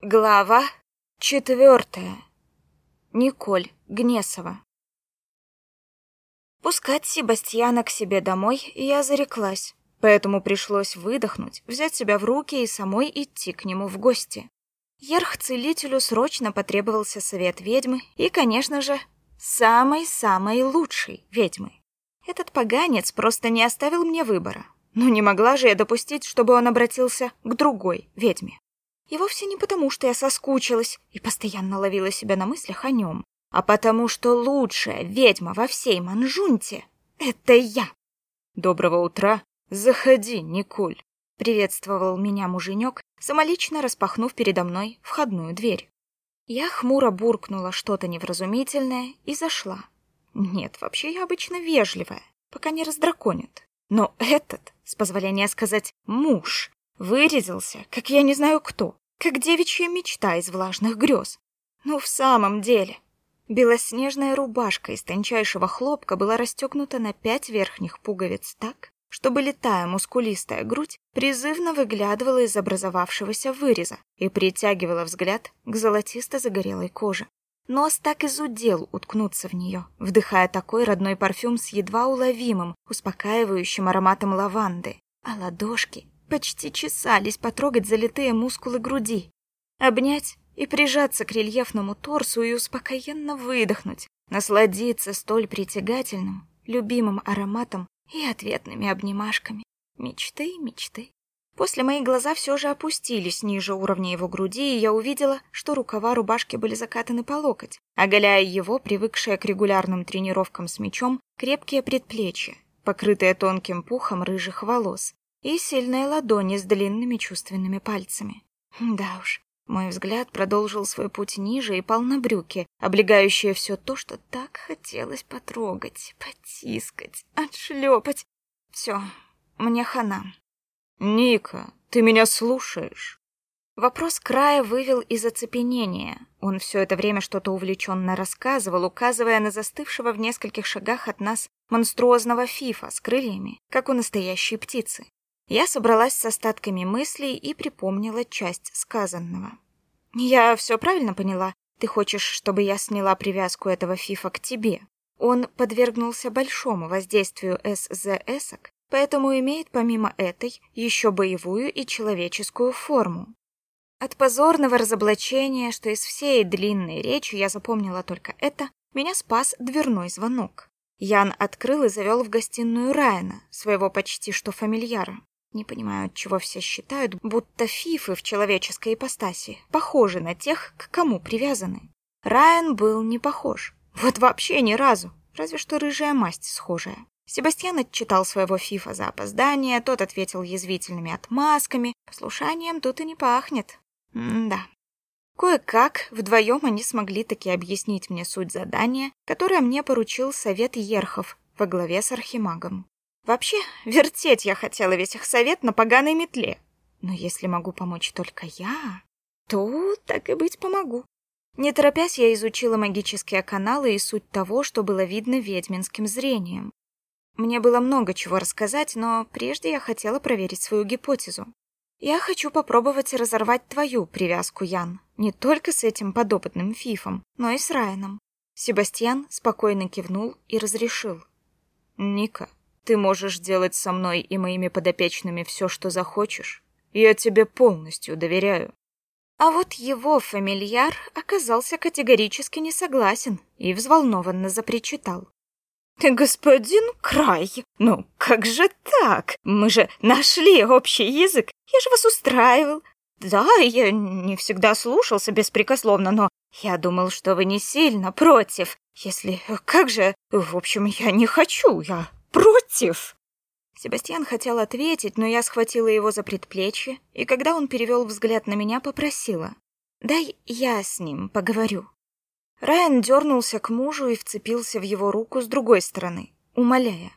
Глава четвертая. Николь Гнесова. Пускать Себастьяна к себе домой я зареклась, поэтому пришлось выдохнуть, взять себя в руки и самой идти к нему в гости. Ерх-целителю срочно потребовался совет ведьмы и, конечно же, самой-самой лучшей ведьмы. Этот поганец просто не оставил мне выбора. Но не могла же я допустить, чтобы он обратился к другой ведьме. И вовсе не потому, что я соскучилась и постоянно ловила себя на мыслях о нем, а потому что лучшая ведьма во всей Манжунте — это я. «Доброго утра. Заходи, Николь», — приветствовал меня муженек, самолично распахнув передо мной входную дверь. Я хмуро буркнула что-то невразумительное и зашла. Нет, вообще я обычно вежливая, пока не раздраконит. Но этот, с позволения сказать, муж, вырезался, как я не знаю кто, как девичья мечта из влажных грез. Ну, в самом деле, белоснежная рубашка из тончайшего хлопка была расстегнута на пять верхних пуговиц так, чтобы летая мускулистая грудь призывно выглядывала из образовавшегося выреза и притягивала взгляд к золотисто-загорелой коже. Нос так и зудел уткнуться в нее, вдыхая такой родной парфюм с едва уловимым, успокаивающим ароматом лаванды, а ладошки почти чесались потрогать залитые мускулы груди, обнять и прижаться к рельефному торсу и успокоенно выдохнуть, насладиться столь притягательным, любимым ароматом и ответными обнимашками. Мечты, мечты. После мои глаза все же опустились ниже уровня его груди, и я увидела, что рукава рубашки были закатаны по локоть, оголяя его, привыкшее к регулярным тренировкам с мечом, крепкие предплечья, покрытые тонким пухом рыжих волос, и сильные ладони с длинными чувственными пальцами. Да уж, мой взгляд продолжил свой путь ниже и пал на брюки, облегающие все то, что так хотелось потрогать, потискать, отшлепать. Все, мне хана. «Ника, ты меня слушаешь?» Вопрос края вывел из оцепенения. Он все это время что-то увлеченно рассказывал, указывая на застывшего в нескольких шагах от нас монструозного фифа с крыльями, как у настоящей птицы. Я собралась с остатками мыслей и припомнила часть сказанного. «Я все правильно поняла? Ты хочешь, чтобы я сняла привязку этого фифа к тебе?» Он подвергнулся большому воздействию СЗСок поэтому имеет помимо этой еще боевую и человеческую форму. От позорного разоблачения, что из всей длинной речи я запомнила только это, меня спас дверной звонок. Ян открыл и завел в гостиную Райана, своего почти что фамильяра. Не понимаю, чего все считают, будто фифы в человеческой ипостаси похожи на тех, к кому привязаны. Райан был не похож. Вот вообще ни разу. Разве что рыжая масть схожая. Себастьян отчитал своего фифа за опоздание, тот ответил язвительными отмазками. Послушанием тут и не пахнет. М да. Кое-как вдвоем они смогли таки объяснить мне суть задания, которое мне поручил совет Ерхов во главе с Архимагом. Вообще, вертеть я хотела весь их совет на поганой метле. Но если могу помочь только я, то, так и быть, помогу. Не торопясь, я изучила магические каналы и суть того, что было видно ведьминским зрением. Мне было много чего рассказать, но прежде я хотела проверить свою гипотезу. Я хочу попробовать разорвать твою привязку, Ян, не только с этим подопытным фифом, но и с Райаном. Себастьян спокойно кивнул и разрешил. Ника, ты можешь делать со мной и моими подопечными все, что захочешь. Я тебе полностью доверяю. А вот его фамильяр оказался категорически не согласен и взволнованно запричитал. «Господин Край, ну как же так? Мы же нашли общий язык, я же вас устраивал. Да, я не всегда слушался беспрекословно, но я думал, что вы не сильно против. Если... Как же... В общем, я не хочу, я против!» Себастьян хотел ответить, но я схватила его за предплечье, и когда он перевел взгляд на меня, попросила. «Дай я с ним поговорю». Райан дернулся к мужу и вцепился в его руку с другой стороны, умоляя.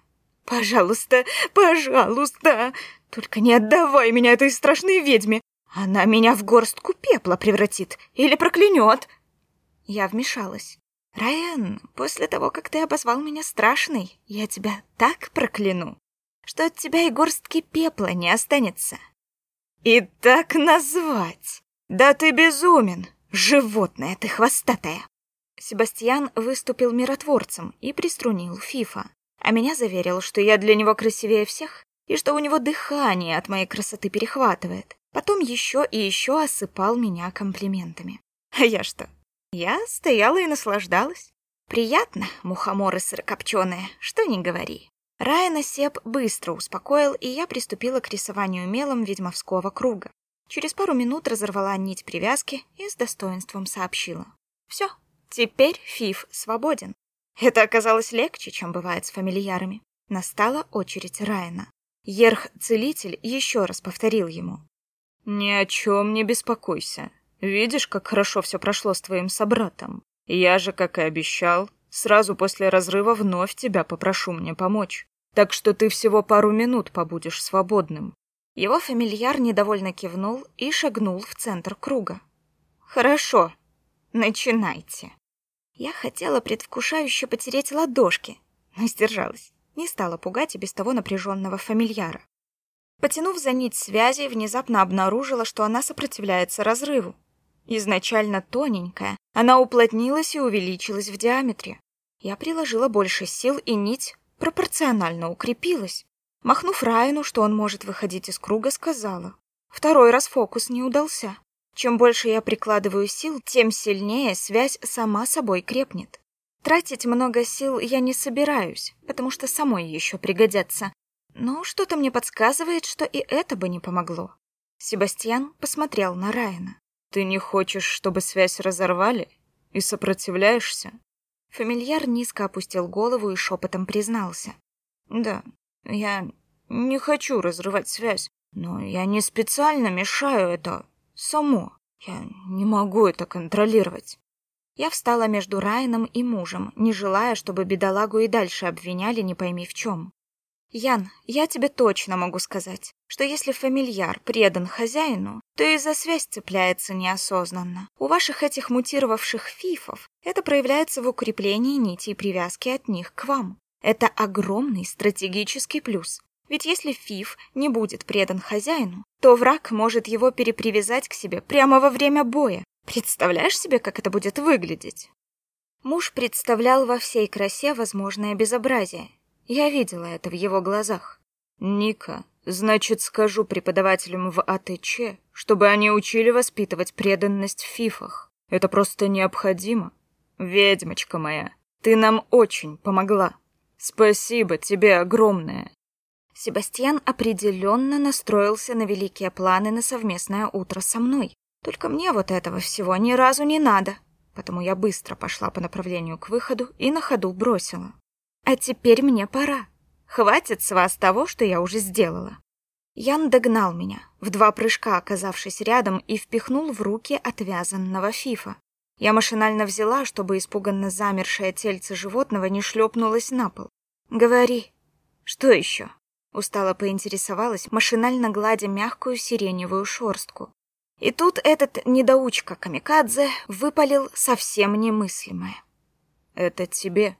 «Пожалуйста, пожалуйста, только не отдавай меня этой страшной ведьме. Она меня в горстку пепла превратит или проклянет». Я вмешалась. «Райан, после того, как ты обозвал меня страшной, я тебя так прокляну, что от тебя и горстки пепла не останется». «И так назвать!» Да ты безумен! Животное ты хвостатое!» Себастьян выступил миротворцем и приструнил Фифа, а меня заверил, что я для него красивее всех и что у него дыхание от моей красоты перехватывает. Потом еще и еще осыпал меня комплиментами. А я что? Я стояла и наслаждалась. Приятно, мухоморы сырокопченые, что ни говори. Райана Сеп быстро успокоил, и я приступила к рисованию мелом ведьмовского круга. Через пару минут разорвала нить привязки и с достоинством сообщила. Все, теперь Фиф свободен. Это оказалось легче, чем бывает с фамильярами. Настала очередь Райана. Ерх-целитель еще раз повторил ему. «Ни о чем не беспокойся. Видишь, как хорошо все прошло с твоим собратом. Я же, как и обещал, сразу после разрыва вновь тебя попрошу мне помочь. Так что ты всего пару минут побудешь свободным». Его фамильяр недовольно кивнул и шагнул в центр круга. «Хорошо, начинайте». Я хотела предвкушающе потереть ладошки, но сдержалась. Не стала пугать и без того напряженного фамильяра. Потянув за нить связи, внезапно обнаружила, что она сопротивляется разрыву. Изначально тоненькая, она уплотнилась и увеличилась в диаметре. Я приложила больше сил, и нить пропорционально укрепилась. Махнув Райну, что он может выходить из круга, сказала. Второй раз фокус не удался. Чем больше я прикладываю сил, тем сильнее связь сама собой крепнет. Тратить много сил я не собираюсь, потому что самой еще пригодятся. Но что-то мне подсказывает, что и это бы не помогло. Себастьян посмотрел на Райана. «Ты не хочешь, чтобы связь разорвали? И сопротивляешься?» Фамильяр низко опустил голову и шепотом признался. «Да, я не хочу разрывать связь, но я не специально мешаю это само. Я не могу это контролировать». Я встала между Райаном и мужем, не желая, чтобы бедолагу и дальше обвиняли не пойми в чем. Ян, я тебе точно могу сказать, что если фамильяр предан хозяину, то и за связь цепляется неосознанно. У ваших этих мутировавших фифов это проявляется в укреплении нитей привязки от них к вам. Это огромный стратегический плюс. Ведь если фиф не будет предан хозяину, то враг может его перепривязать к себе прямо во время боя. Представляешь себе, как это будет выглядеть? Муж представлял во всей красе возможное безобразие я видела это в его глазах. Ника, значит, скажу преподавателям в АТЧ, чтобы они учили воспитывать преданность в фифах. Это просто необходимо. Ведьмочка моя, ты нам очень помогла. Спасибо тебе огромное. Себастьян определенно настроился на великие планы на совместное утро со мной. Только мне вот этого всего ни разу не надо. Потому я быстро пошла по направлению к выходу и на ходу бросила. А теперь мне пора. Хватит с вас того, что я уже сделала. Ян догнал меня, в два прыжка оказавшись рядом, и впихнул в руки отвязанного фифа. Я машинально взяла, чтобы испуганно замершее тельце животного не шлепнулось на пол. «Говори». «Что еще?» Устало поинтересовалась, машинально гладя мягкую сиреневую шорстку. И тут этот недоучка Камикадзе выпалил совсем немыслимое. «Это тебе,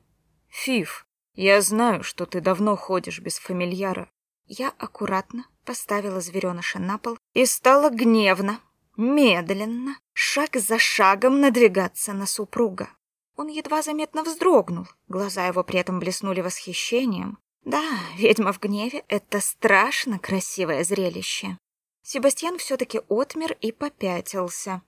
Фиф». Я знаю, что ты давно ходишь без фамильяра. Я аккуратно поставила звереныша на пол и стала гневно, медленно, шаг за шагом надвигаться на супруга. Он едва заметно вздрогнул, глаза его при этом блеснули восхищением. Да, ведьма в гневе — это страшно красивое зрелище. Себастьян все-таки отмер и попятился.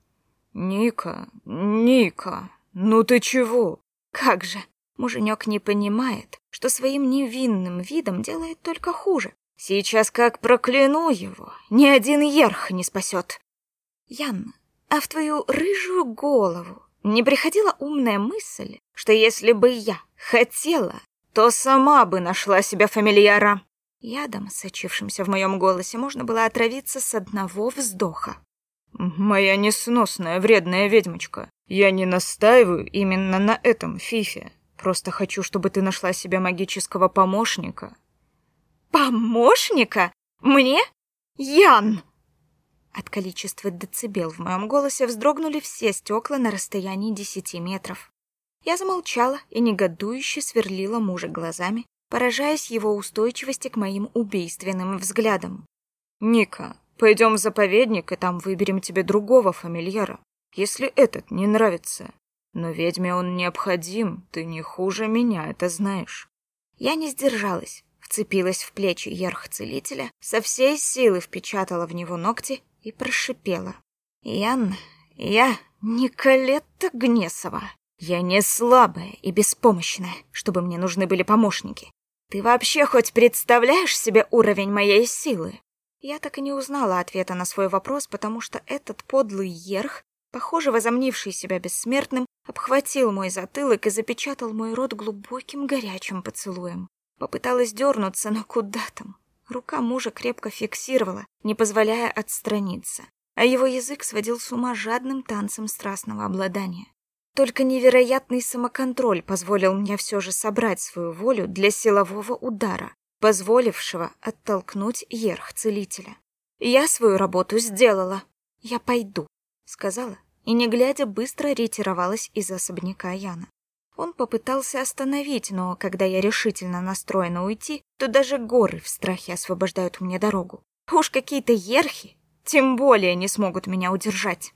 «Ника, Ника, ну ты чего?» «Как же, Муженек не понимает, что своим невинным видом делает только хуже. Сейчас как прокляну его, ни один ерх не спасет. Ян, а в твою рыжую голову не приходила умная мысль, что если бы я хотела, то сама бы нашла себе фамильяра? Ядом, сочившимся в моем голосе, можно было отравиться с одного вздоха. «Моя несносная вредная ведьмочка, я не настаиваю именно на этом, Фифе. Просто хочу, чтобы ты нашла себе магического помощника. Помощника? Мне? Ян! От количества децибел в моем голосе вздрогнули все стекла на расстоянии десяти метров. Я замолчала и негодующе сверлила мужа глазами, поражаясь его устойчивости к моим убийственным взглядам. «Ника, Пойдем в заповедник, и там выберем тебе другого фамильяра, если этот не нравится. Но ведьме он необходим, ты не хуже меня, это знаешь. Я не сдержалась, вцепилась в плечи ерх-целителя, со всей силы впечатала в него ногти и прошипела. «Ян, я Николетта Гнесова. Я не слабая и беспомощная, чтобы мне нужны были помощники. Ты вообще хоть представляешь себе уровень моей силы?» Я так и не узнала ответа на свой вопрос, потому что этот подлый ерх, похоже, возомнивший себя бессмертным, обхватил мой затылок и запечатал мой рот глубоким горячим поцелуем. Попыталась дернуться, но куда там? Рука мужа крепко фиксировала, не позволяя отстраниться, а его язык сводил с ума жадным танцем страстного обладания. Только невероятный самоконтроль позволил мне все же собрать свою волю для силового удара, позволившего оттолкнуть ерх-целителя. «Я свою работу сделала. Я пойду», — сказала, и, не глядя, быстро ретировалась из особняка Яна. Он попытался остановить, но когда я решительно настроена уйти, то даже горы в страхе освобождают мне дорогу. Уж какие-то ерхи, тем более не смогут меня удержать.